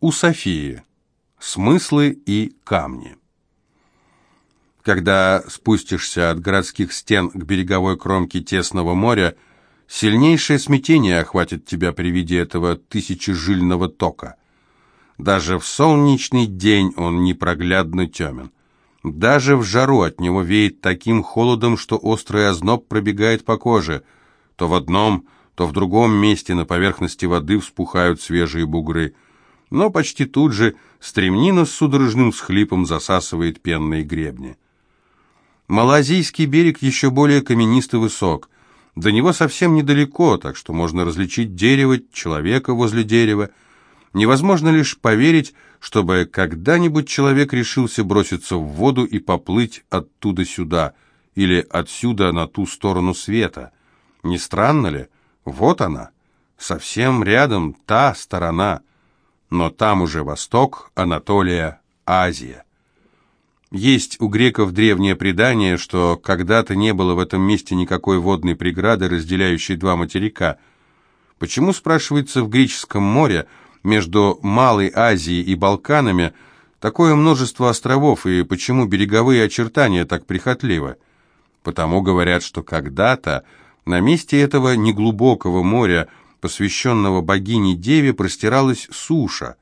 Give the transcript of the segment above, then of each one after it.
У Софии. Смыслы и камни. Когда спустишься от городских стен к береговой кромке тесного моря, сильнейшее смятение охватит тебя при виде этого тысячежильного тока. Даже в солнечный день он непроглядно темен. Даже в жару от него веет таким холодом, что острый озноб пробегает по коже. То в одном, то в другом месте на поверхности воды вспухают свежие бугры – но почти тут же стремнина с судорожным схлипом засасывает пенные гребни. Малазийский берег еще более каменист и высок. До него совсем недалеко, так что можно различить дерево, человека возле дерева. Невозможно лишь поверить, чтобы когда-нибудь человек решился броситься в воду и поплыть оттуда сюда, или отсюда на ту сторону света. Не странно ли? Вот она, совсем рядом та сторона — но там уже Восток, Анатолия, Азия. Есть у греков древнее предание, что когда-то не было в этом месте никакой водной преграды, разделяющей два материка. Почему, спрашивается, в Греческом море между Малой Азией и Балканами такое множество островов, и почему береговые очертания так прихотливы? Потому говорят, что когда-то на месте этого неглубокого моря посвященного богине Деве, простиралась суша.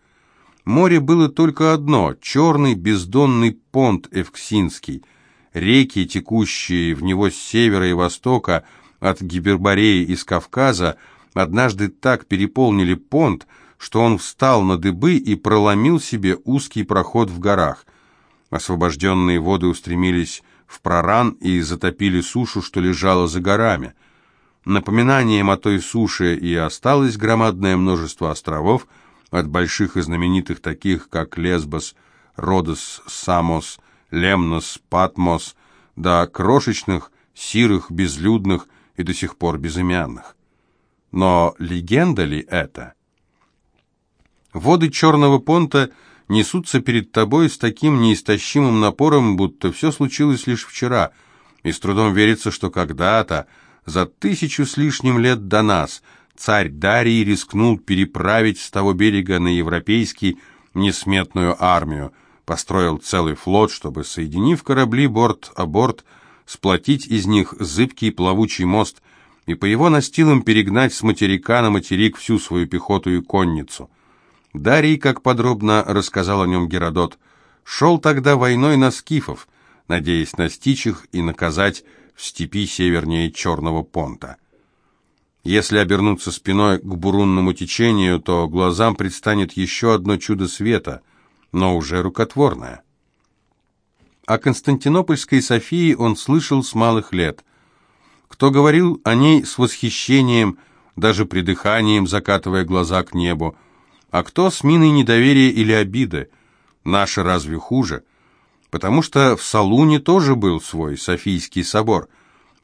Море было только одно — черный бездонный понт Эвксинский. Реки, текущие в него с севера и востока, от Гибербореи из Кавказа, однажды так переполнили понт, что он встал на дыбы и проломил себе узкий проход в горах. Освобожденные воды устремились в проран и затопили сушу, что лежала за горами — Напоминанием о той суше и осталось громадное множество островов, от больших и знаменитых таких, как Лесбос, Родос, Самос, Лемнос, Патмос, до крошечных, сирых, безлюдных и до сих пор безымянных. Но легенда ли это? Воды Черного понта несутся перед тобой с таким неистощимым напором, будто все случилось лишь вчера, и с трудом верится, что когда-то за тысячу с лишним лет до нас царь Дарий рискнул переправить с того берега на европейский несметную армию, построил целый флот, чтобы, соединив корабли борт о борт, сплотить из них зыбкий плавучий мост и по его настилам перегнать с материка на материк всю свою пехоту и конницу. Дарий, как подробно рассказал о нем Геродот, шел тогда войной на скифов, надеясь настичь их и наказать в степи севернее Черного понта. Если обернуться спиной к бурунному течению, то глазам предстанет еще одно чудо света, но уже рукотворное. О Константинопольской Софии он слышал с малых лет. Кто говорил о ней с восхищением, даже придыханием, закатывая глаза к небу, а кто с миной недоверия или обиды. Наши разве хуже? — потому что в Салуне тоже был свой Софийский собор.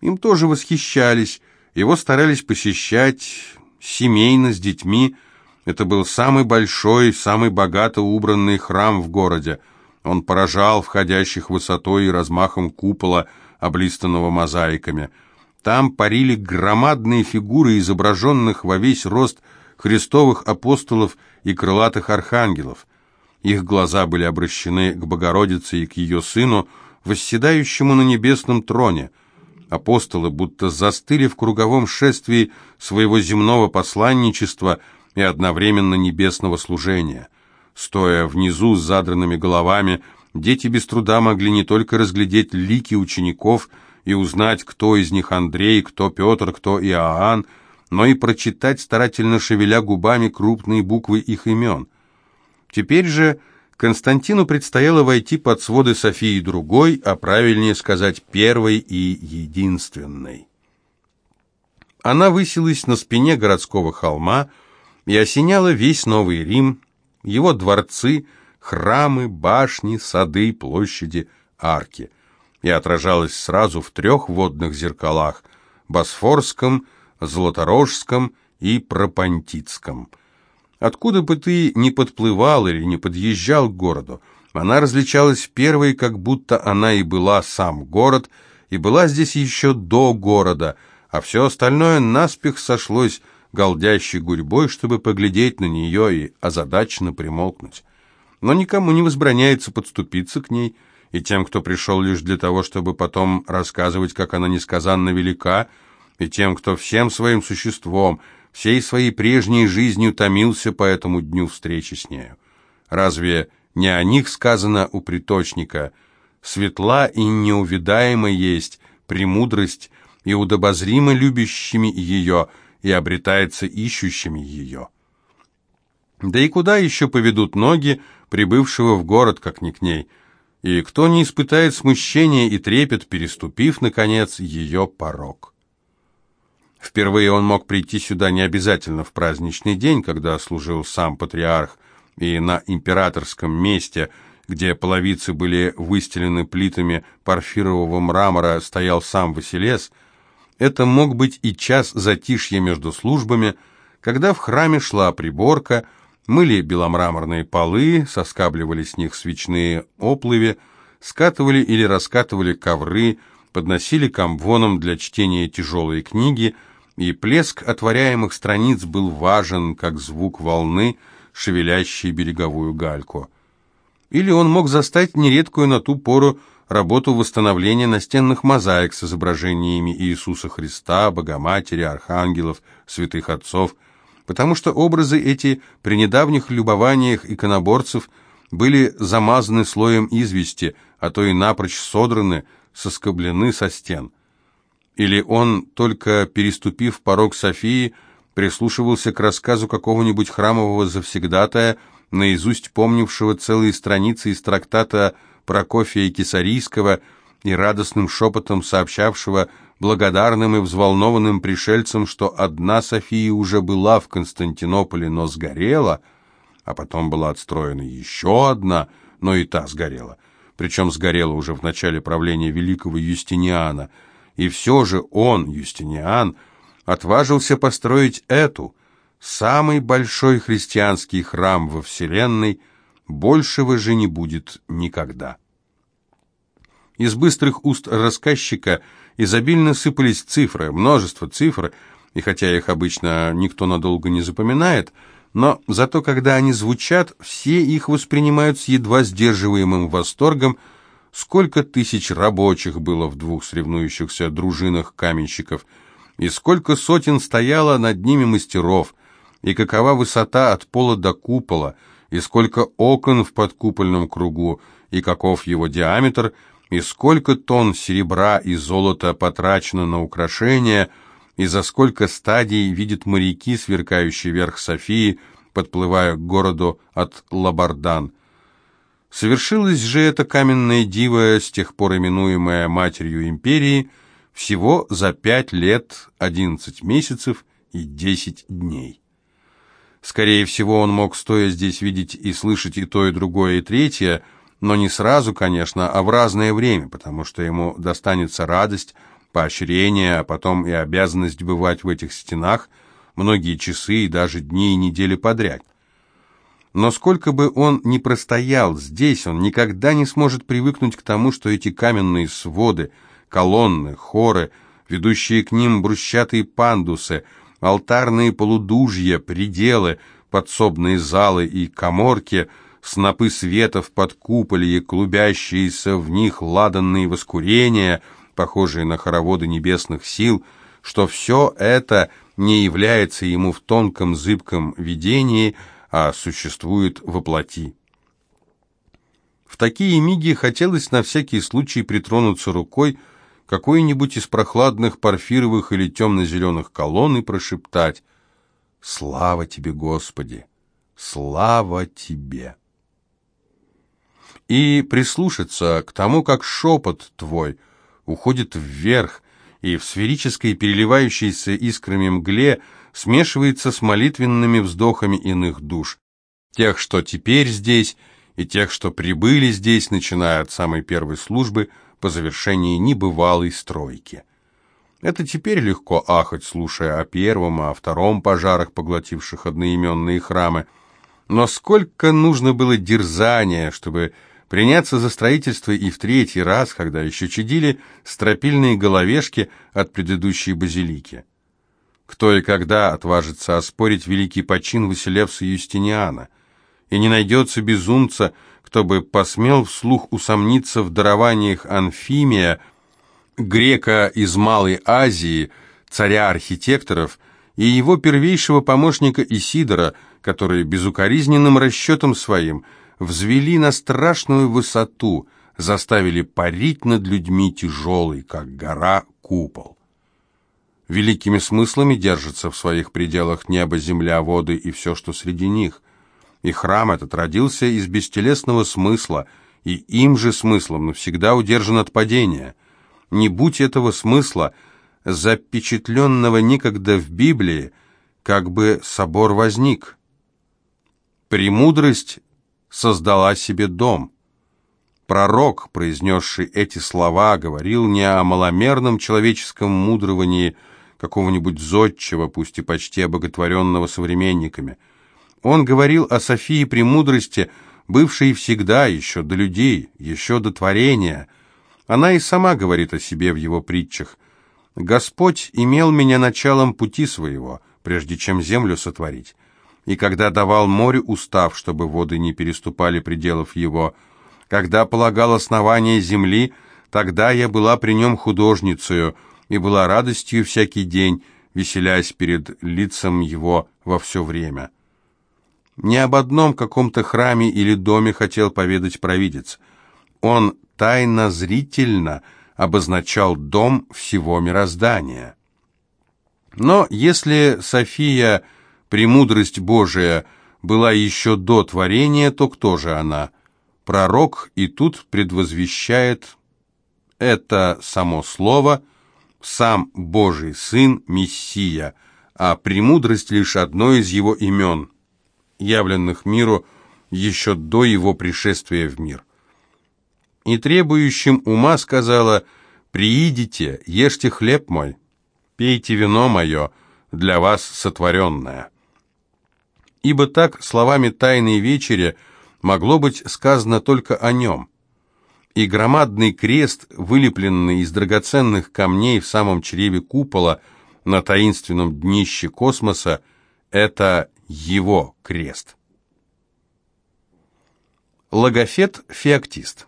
Им тоже восхищались, его старались посещать семейно, с детьми. Это был самый большой, самый богато убранный храм в городе. Он поражал входящих высотой и размахом купола, облистанного мозаиками. Там парили громадные фигуры изображенных во весь рост христовых апостолов и крылатых архангелов. Их глаза были обращены к Богородице и к ее сыну, восседающему на небесном троне. Апостолы будто застыли в круговом шествии своего земного посланничества и одновременно небесного служения. Стоя внизу с задранными головами, дети без труда могли не только разглядеть лики учеников и узнать, кто из них Андрей, кто Петр, кто Иоанн, но и прочитать, старательно шевеля губами, крупные буквы их имен. Теперь же Константину предстояло войти под своды Софии другой, а правильнее сказать первой и единственной. Она высилась на спине городского холма и осеняла весь Новый Рим, его дворцы, храмы, башни, сады, площади, арки, и отражалась сразу в трех водных зеркалах – Босфорском, Золоторожском и Пропантицком – Откуда бы ты ни подплывал или не подъезжал к городу, она различалась первой, как будто она и была сам город, и была здесь еще до города, а все остальное наспех сошлось голдящей гурьбой, чтобы поглядеть на нее и озадаченно примолкнуть. Но никому не возбраняется подступиться к ней, и тем, кто пришел лишь для того, чтобы потом рассказывать, как она несказанно велика, и тем, кто всем своим существом, всей своей прежней жизнью томился по этому дню встречи с нею. Разве не о них сказано у приточника «Светла и неувидаема есть премудрость, и удобозримо любящими ее, и обретается ищущими ее». Да и куда еще поведут ноги прибывшего в город, как ни к ней – и кто не испытает смущения и трепет, переступив, наконец, ее порог. Впервые он мог прийти сюда не обязательно в праздничный день, когда служил сам патриарх, и на императорском месте, где половицы были выстелены плитами парфирового мрамора, стоял сам Василес. Это мог быть и час затишья между службами, когда в храме шла приборка – мыли беломраморные полы, соскабливали с них свечные оплыви, скатывали или раскатывали ковры, подносили к амвонам для чтения тяжелые книги, и плеск отворяемых страниц был важен, как звук волны, шевелящей береговую гальку. Или он мог застать нередкую на ту пору работу восстановления настенных мозаик с изображениями Иисуса Христа, Богоматери, архангелов, святых отцов – потому что образы эти при недавних любованиях иконоборцев были замазаны слоем извести, а то и напрочь содраны, соскоблены со стен. Или он, только переступив порог Софии, прислушивался к рассказу какого-нибудь храмового завсегдатая, наизусть помнившего целые страницы из трактата Прокофия Кесарийского и радостным шепотом сообщавшего благодарным и взволнованным пришельцам, что одна София уже была в Константинополе, но сгорела, а потом была отстроена еще одна, но и та сгорела. Причем сгорела уже в начале правления великого Юстиниана. И все же он, Юстиниан, отважился построить эту, самый большой христианский храм во Вселенной, большего же не будет никогда. Из быстрых уст рассказчика – изобильно сыпались цифры, множество цифр, и хотя их обычно никто надолго не запоминает, но зато когда они звучат, все их воспринимают с едва сдерживаемым восторгом, сколько тысяч рабочих было в двух соревнующихся дружинах каменщиков, и сколько сотен стояло над ними мастеров, и какова высота от пола до купола, и сколько окон в подкупольном кругу, и каков его диаметр – и сколько тонн серебра и золота потрачено на украшения, и за сколько стадий видят моряки, сверкающие верх Софии, подплывая к городу от Лабардан. Совершилось же это каменное диво, с тех пор именуемое Матерью Империи, всего за пять лет, одиннадцать месяцев и десять дней. Скорее всего, он мог, стоя здесь, видеть и слышать и то, и другое, и третье – но не сразу, конечно, а в разное время, потому что ему достанется радость, поощрение, а потом и обязанность бывать в этих стенах многие часы и даже дни и недели подряд. Но сколько бы он ни простоял здесь, он никогда не сможет привыкнуть к тому, что эти каменные своды, колонны, хоры, ведущие к ним брусчатые пандусы, алтарные полудужья, пределы, подсобные залы и коморки – снопы светов под куполе и клубящиеся в них ладанные воскурения, похожие на хороводы небесных сил, что все это не является ему в тонком зыбком видении, а существует во плоти. В такие миги хотелось на всякий случай притронуться рукой какой-нибудь из прохладных парфировых или темно-зеленых колонн и прошептать «Слава тебе, Господи! Слава тебе!» и прислушаться к тому, как шепот твой уходит вверх, и в сферической переливающейся искрами мгле смешивается с молитвенными вздохами иных душ, тех, что теперь здесь, и тех, что прибыли здесь, начиная от самой первой службы по завершении небывалой стройки. Это теперь легко ахать, слушая о первом, о втором пожарах, поглотивших одноименные храмы. Но сколько нужно было дерзания, чтобы приняться за строительство и в третий раз, когда еще чадили стропильные головешки от предыдущей базилики. Кто и когда отважится оспорить великий почин Василевса Юстиниана, и не найдется безумца, кто бы посмел вслух усомниться в дарованиях Анфимия, грека из Малой Азии, царя архитекторов, и его первейшего помощника Исидора, которые безукоризненным расчетом своим взвели на страшную высоту, заставили парить над людьми тяжелый, как гора, купол. Великими смыслами держится в своих пределах небо, земля, воды и все, что среди них. И храм этот родился из бестелесного смысла, и им же смыслом навсегда удержан от падения. Не будь этого смысла, запечатленного некогда в Библии, как бы собор возник. Премудрость создала себе дом. Пророк, произнесший эти слова, говорил не о маломерном человеческом мудровании какого-нибудь зодчего, пусть и почти обоготворенного современниками. Он говорил о Софии премудрости, бывшей всегда, еще до людей, еще до творения. Она и сама говорит о себе в его притчах. «Господь имел меня началом пути своего, прежде чем землю сотворить, и когда давал море устав, чтобы воды не переступали пределов его, — когда полагал основание земли, тогда я была при нем художницею и была радостью всякий день, веселясь перед лицом его во все время. Не об одном каком-то храме или доме хотел поведать провидец. Он тайно-зрительно обозначал дом всего мироздания. Но если София, премудрость Божия, была еще до творения, то кто же она – Пророк и тут предвозвещает это само слово, сам Божий Сын, Мессия, а премудрость лишь одно из его имен, явленных миру еще до его пришествия в мир. И требующим ума сказала, «Приидите, ешьте хлеб мой, пейте вино мое, для вас сотворенное». Ибо так словами Тайной Вечери – могло быть сказано только о нем. И громадный крест, вылепленный из драгоценных камней в самом чреве купола на таинственном днище космоса, это его крест. Логофет-феоктист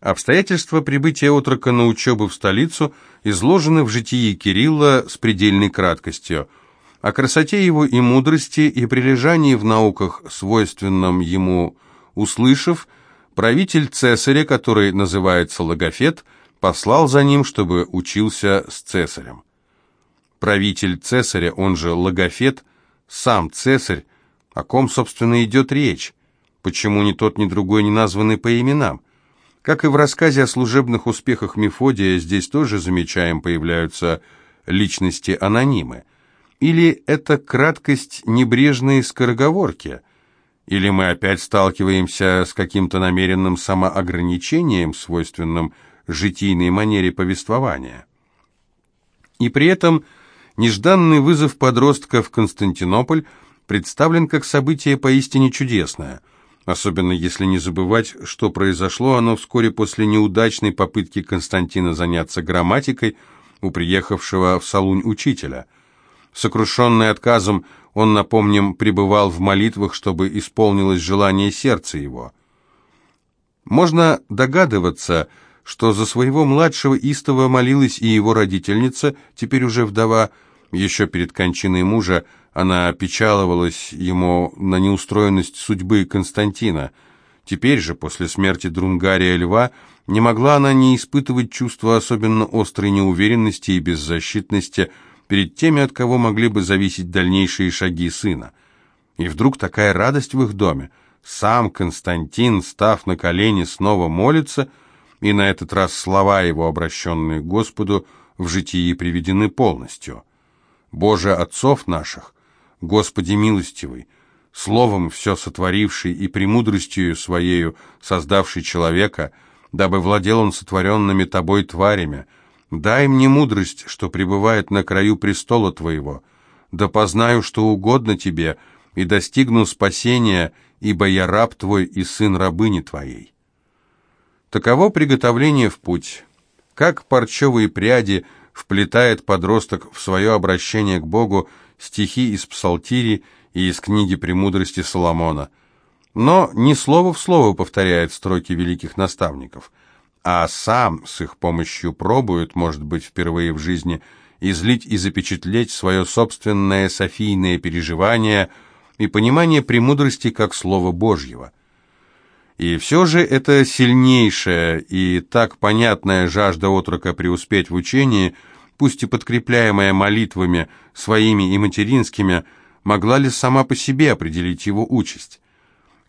Обстоятельства прибытия отрока на учебу в столицу изложены в житии Кирилла с предельной краткостью – о красоте его и мудрости и прилежании в науках, свойственном ему, услышав, правитель цесаря, который называется Логофет, послал за ним, чтобы учился с цесарем. Правитель цесаря, он же Логофет, сам цесарь, о ком, собственно, идет речь? Почему ни тот, ни другой не названы по именам? Как и в рассказе о служебных успехах Мефодия, здесь тоже замечаем появляются личности-анонимы – или это краткость небрежной скороговорки? Или мы опять сталкиваемся с каким-то намеренным самоограничением, свойственным житийной манере повествования? И при этом нежданный вызов подростка в Константинополь представлен как событие поистине чудесное, особенно если не забывать, что произошло оно вскоре после неудачной попытки Константина заняться грамматикой у приехавшего в Салунь учителя – Сокрушенный отказом, он, напомним, пребывал в молитвах, чтобы исполнилось желание сердца его. Можно догадываться, что за своего младшего истова молилась и его родительница, теперь уже вдова, еще перед кончиной мужа, она опечаловалась ему на неустроенность судьбы Константина. Теперь же, после смерти Друнгария Льва, не могла она не испытывать чувства особенно острой неуверенности и беззащитности, перед теми, от кого могли бы зависеть дальнейшие шаги сына. И вдруг такая радость в их доме. Сам Константин, став на колени, снова молится, и на этот раз слова его, обращенные к Господу, в житии приведены полностью. «Боже отцов наших, Господи милостивый, словом все сотворивший и премудростью своею создавший человека, дабы владел он сотворенными тобой тварями, Дай мне мудрость, что пребывает на краю престола Твоего, да познаю, что угодно Тебе, и достигну спасения, ибо я раб Твой и сын рабыни Твоей». Таково приготовление в путь. Как парчевые пряди вплетает подросток в свое обращение к Богу стихи из Псалтири и из книги «Премудрости Соломона». Но не слово в слово повторяет строки великих наставников, а сам с их помощью пробует, может быть, впервые в жизни, излить и запечатлеть свое собственное софийное переживание и понимание премудрости как Слова Божьего. И все же это сильнейшая и так понятная жажда отрока преуспеть в учении, пусть и подкрепляемая молитвами своими и материнскими, могла ли сама по себе определить его участь.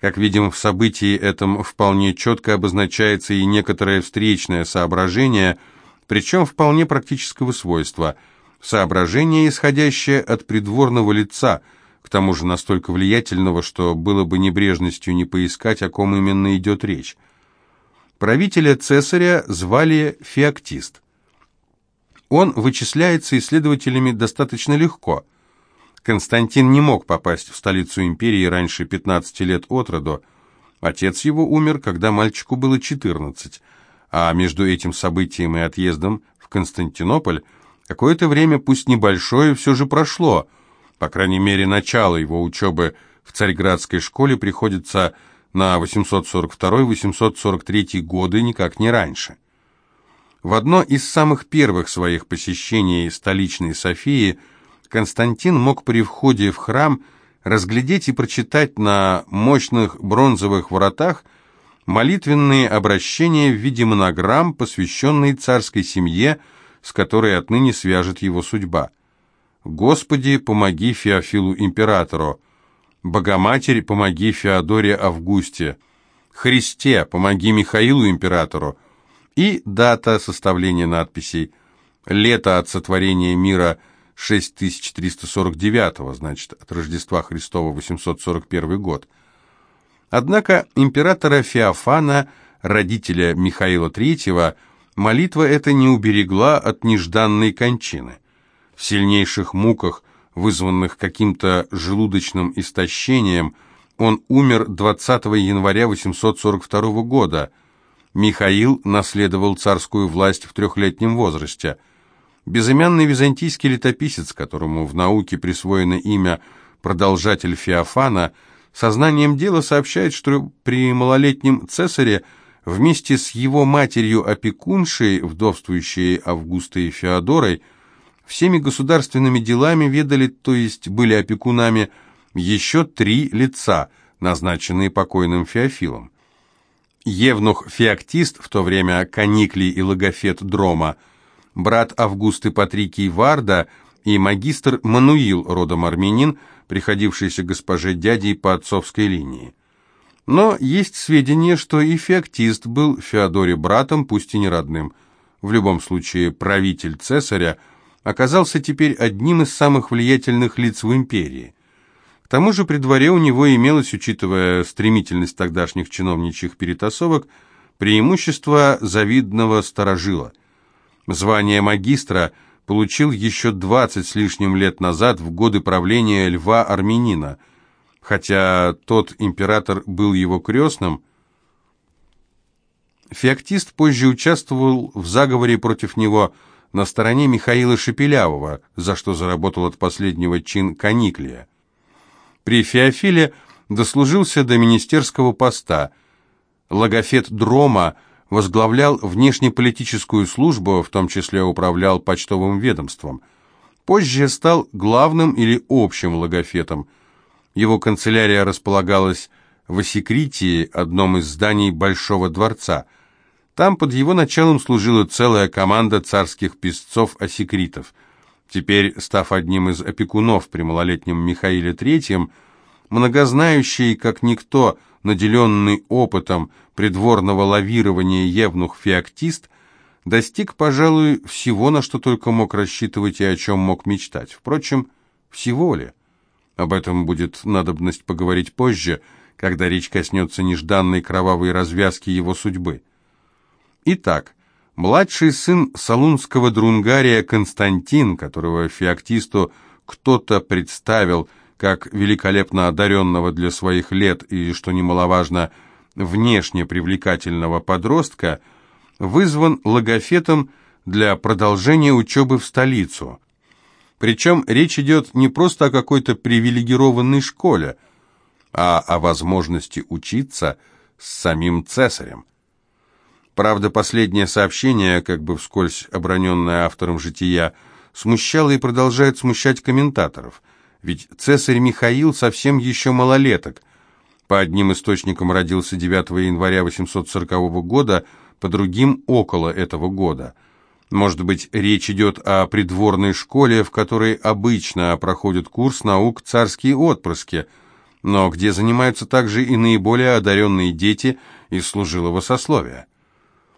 Как видим, в событии этом вполне четко обозначается и некоторое встречное соображение, причем вполне практического свойства, соображение, исходящее от придворного лица – к тому же настолько влиятельного, что было бы небрежностью не поискать, о ком именно идет речь. Правителя Цесаря звали Феоктист. Он вычисляется исследователями достаточно легко. Константин не мог попасть в столицу империи раньше 15 лет от роду. Отец его умер, когда мальчику было 14, а между этим событием и отъездом в Константинополь какое-то время, пусть небольшое, все же прошло – по крайней мере, начало его учебы в Царьградской школе приходится на 842-843 годы, никак не раньше. В одно из самых первых своих посещений столичной Софии Константин мог при входе в храм разглядеть и прочитать на мощных бронзовых воротах молитвенные обращения в виде монограмм, посвященные царской семье, с которой отныне свяжет его судьба. Господи, помоги Феофилу императору. Богоматерь, помоги Феодоре Августе. Христе, помоги Михаилу императору. И дата составления надписей. Лето от сотворения мира 6349, значит, от Рождества Христова 841 год. Однако императора Феофана, родителя Михаила III, молитва эта не уберегла от нежданной кончины в сильнейших муках, вызванных каким-то желудочным истощением, он умер 20 января 842 года. Михаил наследовал царскую власть в трехлетнем возрасте. Безымянный византийский летописец, которому в науке присвоено имя «продолжатель Феофана», сознанием дела сообщает, что при малолетнем цесаре вместе с его матерью-опекуншей, вдовствующей Августой Феодорой, Всеми государственными делами ведали, то есть были опекунами, еще три лица, назначенные покойным Феофилом. Евнух Феоктист, в то время Каниклий и Логофет Дрома, брат Августы Патрикий Варда и магистр Мануил, родом армянин, приходившийся госпоже дядей по отцовской линии. Но есть сведения, что и Феоктист был Феодоре братом, пусть и не родным. В любом случае, правитель цесаря – оказался теперь одним из самых влиятельных лиц в империи. К тому же при дворе у него имелось, учитывая стремительность тогдашних чиновничьих перетасовок, преимущество завидного сторожила. Звание магистра получил еще 20 с лишним лет назад в годы правления Льва Армянина, хотя тот император был его крестным. Феоктист позже участвовал в заговоре против него – на стороне Михаила Шепелявого, за что заработал от последнего чин Каниклия. При Феофиле дослужился до министерского поста. Логофет Дрома возглавлял внешнеполитическую службу, в том числе управлял почтовым ведомством. Позже стал главным или общим логофетом. Его канцелярия располагалась в Осекритии, одном из зданий Большого дворца – там под его началом служила целая команда царских писцов-осекритов. Теперь, став одним из опекунов при малолетнем Михаиле III, многознающий, как никто, наделенный опытом придворного лавирования евнух-феоктист, достиг, пожалуй, всего, на что только мог рассчитывать и о чем мог мечтать. Впрочем, всего ли? Об этом будет надобность поговорить позже, когда речь коснется нежданной кровавой развязки его судьбы. Итак, младший сын салунского друнгария Константин, которого феоктисту кто-то представил как великолепно одаренного для своих лет и, что немаловажно, внешне привлекательного подростка, вызван логофетом для продолжения учебы в столицу. Причем речь идет не просто о какой-то привилегированной школе, а о возможности учиться с самим цесарем. Правда, последнее сообщение, как бы вскользь оброненное автором «Жития», смущало и продолжает смущать комментаторов. Ведь цесарь Михаил совсем еще малолеток. По одним источникам родился 9 января 840 года, по другим – около этого года. Может быть, речь идет о придворной школе, в которой обычно проходит курс наук царские отпрыски, но где занимаются также и наиболее одаренные дети из служилого сословия.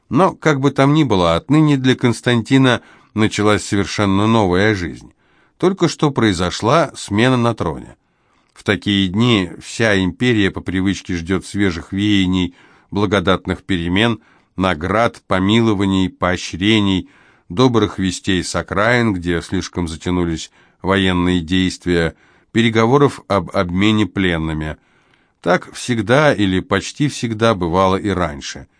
Но, как бы там ни было, отныне для Константина началась совершенно новая жизнь. Только что произошла смена на троне. В такие дни вся империя по привычке ждет свежих веяний, благодатных перемен, наград, помилований, поощрений, добрых вестей с окраин, где слишком затянулись военные действия, переговоров об обмене пленными. Так всегда или почти всегда бывало и раньше –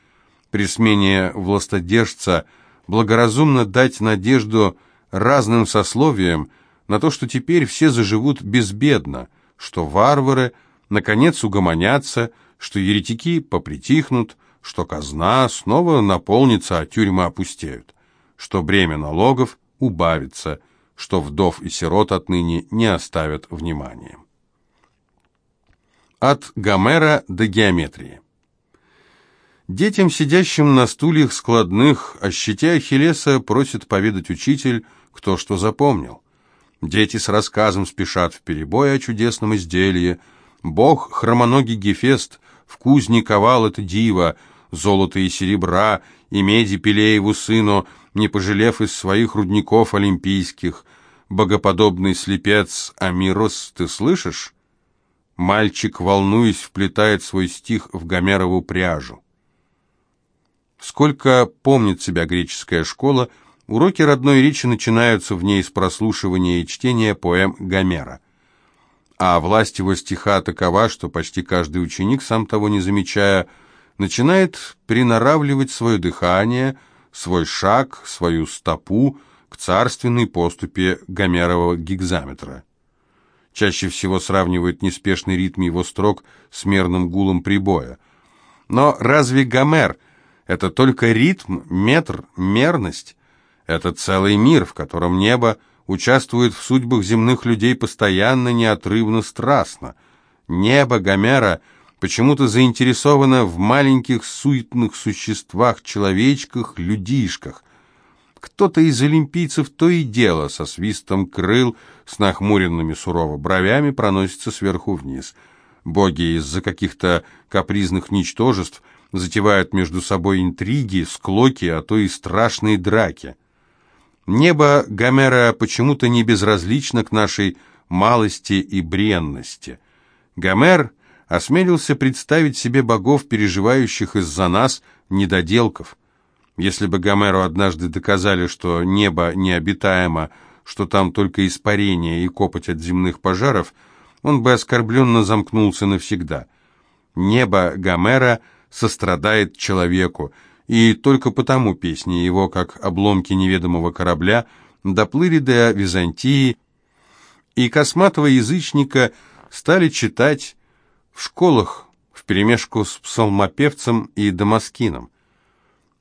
при смене властодержца благоразумно дать надежду разным сословиям на то, что теперь все заживут безбедно, что варвары наконец угомонятся, что еретики попритихнут, что казна снова наполнится, а тюрьмы опустеют, что бремя налогов убавится, что вдов и сирот отныне не оставят внимания. От Гомера до геометрии. Детям, сидящим на стульях складных, о щите Ахиллеса просит поведать учитель, кто что запомнил. Дети с рассказом спешат в перебой о чудесном изделии. Бог хромоногий Гефест в кузне ковал это диво, золото и серебра, и меди Пелееву сыну, не пожалев из своих рудников олимпийских. Богоподобный слепец Амирос, ты слышишь? Мальчик, волнуясь, вплетает свой стих в Гомерову пряжу. Сколько помнит себя греческая школа, уроки родной речи начинаются в ней с прослушивания и чтения поэм Гомера. А власть его стиха такова, что почти каждый ученик, сам того не замечая, начинает приноравливать свое дыхание, свой шаг, свою стопу к царственной поступе Гомерового гигзаметра. Чаще всего сравнивают неспешный ритм его строк с мерным гулом прибоя. Но разве Гомер – это только ритм, метр, мерность. Это целый мир, в котором небо участвует в судьбах земных людей постоянно, неотрывно, страстно. Небо Гомера почему-то заинтересовано в маленьких суетных существах, человечках, людишках. Кто-то из олимпийцев то и дело со свистом крыл, с нахмуренными сурово бровями проносится сверху вниз. Боги из-за каких-то капризных ничтожеств – затевают между собой интриги, склоки, а то и страшные драки. Небо Гомера почему-то не безразлично к нашей малости и бренности. Гомер осмелился представить себе богов, переживающих из-за нас недоделков. Если бы Гомеру однажды доказали, что небо необитаемо, что там только испарение и копоть от земных пожаров, он бы оскорбленно замкнулся навсегда. Небо Гомера — сострадает человеку, и только потому песни его, как обломки неведомого корабля, доплыли до Византии, и косматого язычника стали читать в школах вперемешку с псалмопевцем и дамаскином.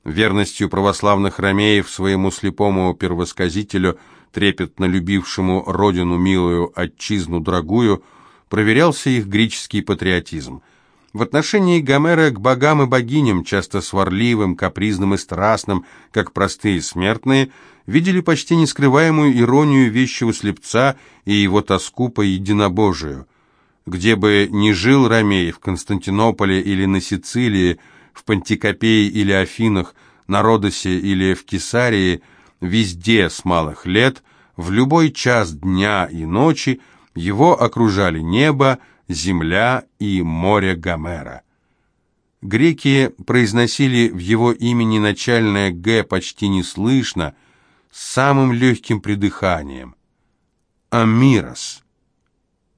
Верностью православных ромеев своему слепому первосказителю, трепетно любившему родину милую, отчизну дорогую, проверялся их греческий патриотизм – в отношении Гомера к богам и богиням, часто сварливым, капризным и страстным, как простые смертные, видели почти нескрываемую иронию вещего слепца и его тоску по единобожию. Где бы ни жил Ромей, в Константинополе или на Сицилии, в Пантикопее или Афинах, на Родосе или в Кесарии, везде с малых лет, в любой час дня и ночи его окружали небо, земля и море Гомера. Греки произносили в его имени начальное «г» почти неслышно, с самым легким придыханием. Амирос.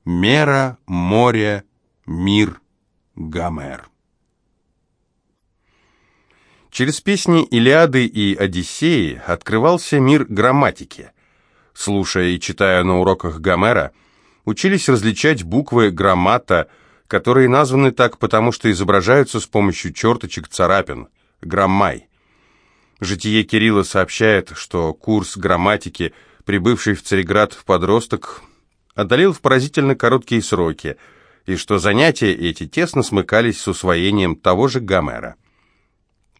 Мера, море, мир, Гомер. Через песни Илиады и Одиссеи открывался мир грамматики. Слушая и читая на уроках Гомера, учились различать буквы граммата, которые названы так потому, что изображаются с помощью черточек царапин, граммай. Житие Кирилла сообщает, что курс грамматики, прибывший в Цареград в подросток, одолел в поразительно короткие сроки, и что занятия эти тесно смыкались с усвоением того же Гомера.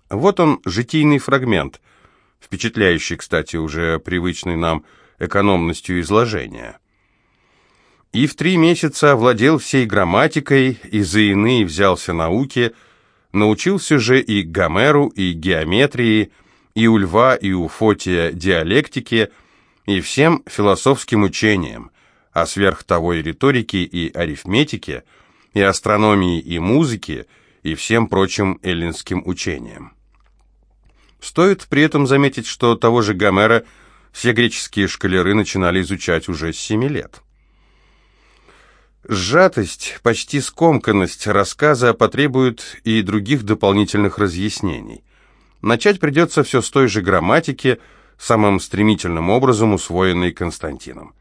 Вот он, житийный фрагмент, впечатляющий, кстати, уже привычный нам экономностью изложения. И в три месяца овладел всей грамматикой, и за иные взялся науки, научился же и Гомеру, и геометрии, и у Льва, и у Фотия диалектике, и всем философским учениям, а сверх того и риторике, и арифметике, и астрономии, и музыке, и всем прочим эллинским учениям. Стоит при этом заметить, что того же Гомера все греческие шкалеры начинали изучать уже с семи лет. Сжатость, почти скомканность рассказа потребует и других дополнительных разъяснений. Начать придется все с той же грамматики, самым стремительным образом усвоенной Константином.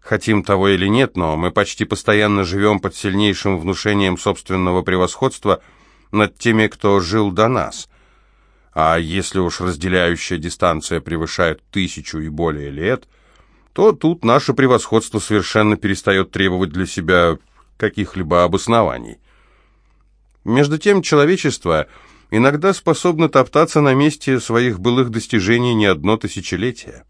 Хотим того или нет, но мы почти постоянно живем под сильнейшим внушением собственного превосходства над теми, кто жил до нас. А если уж разделяющая дистанция превышает тысячу и более лет, то тут наше превосходство совершенно перестает требовать для себя каких-либо обоснований. Между тем, человечество иногда способно топтаться на месте своих былых достижений не одно тысячелетие.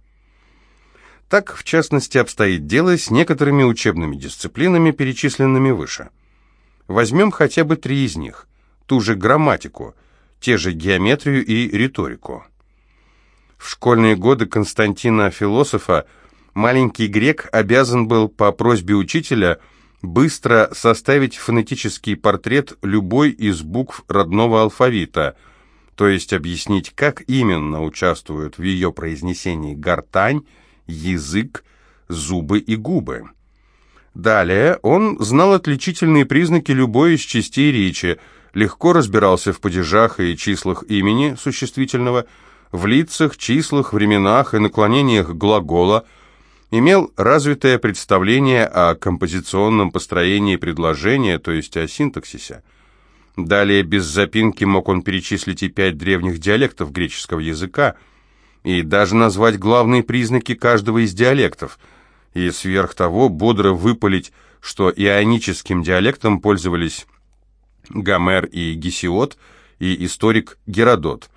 Так, в частности, обстоит дело с некоторыми учебными дисциплинами, перечисленными выше. Возьмем хотя бы три из них. Ту же грамматику – те же геометрию и риторику. В школьные годы Константина Философа маленький грек обязан был по просьбе учителя быстро составить фонетический портрет любой из букв родного алфавита, то есть объяснить, как именно участвуют в ее произнесении гортань, язык, зубы и губы. Далее он знал отличительные признаки любой из частей речи – легко разбирался в падежах и числах имени существительного, в лицах, числах, временах и наклонениях глагола, имел развитое представление о композиционном построении предложения, то есть о синтаксисе. Далее без запинки мог он перечислить и пять древних диалектов греческого языка, и даже назвать главные признаки каждого из диалектов, и сверх того бодро выпалить, что ионическим диалектом пользовались Гомер и Гесиод, и историк Геродот,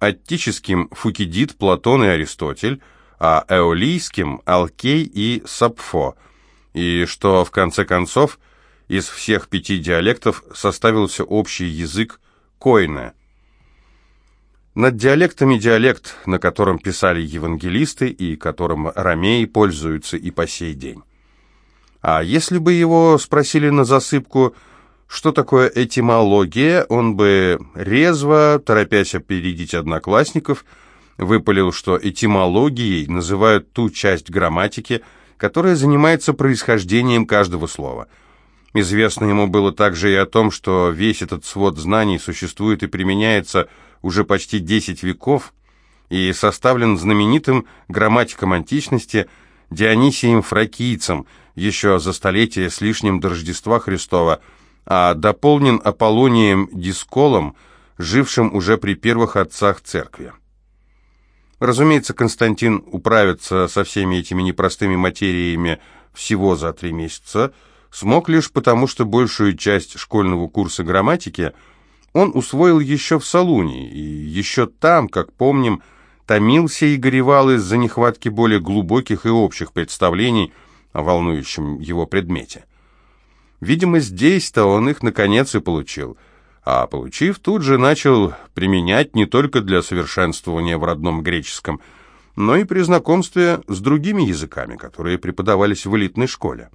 аттическим Фукидид, Платон и Аристотель, а эолийским Алкей и Сапфо, и что, в конце концов, из всех пяти диалектов составился общий язык Койне. Над диалектами диалект, на котором писали евангелисты и которым ромеи пользуются и по сей день. А если бы его спросили на засыпку – что такое этимология, он бы резво, торопясь опередить одноклассников, выпалил, что этимологией называют ту часть грамматики, которая занимается происхождением каждого слова. Известно ему было также и о том, что весь этот свод знаний существует и применяется уже почти 10 веков и составлен знаменитым грамматиком античности Дионисием Фракийцем еще за столетие с лишним до Рождества Христова – а дополнен Аполлонием Дисколом, жившим уже при первых отцах церкви. Разумеется, Константин управится со всеми этими непростыми материями всего за три месяца, смог лишь потому, что большую часть школьного курса грамматики он усвоил еще в Салуне, и еще там, как помним, томился и горевал из-за нехватки более глубоких и общих представлений о волнующем его предмете. Видимо, здесь-то он их наконец и получил. А получив, тут же начал применять не только для совершенствования в родном греческом, но и при знакомстве с другими языками, которые преподавались в элитной школе.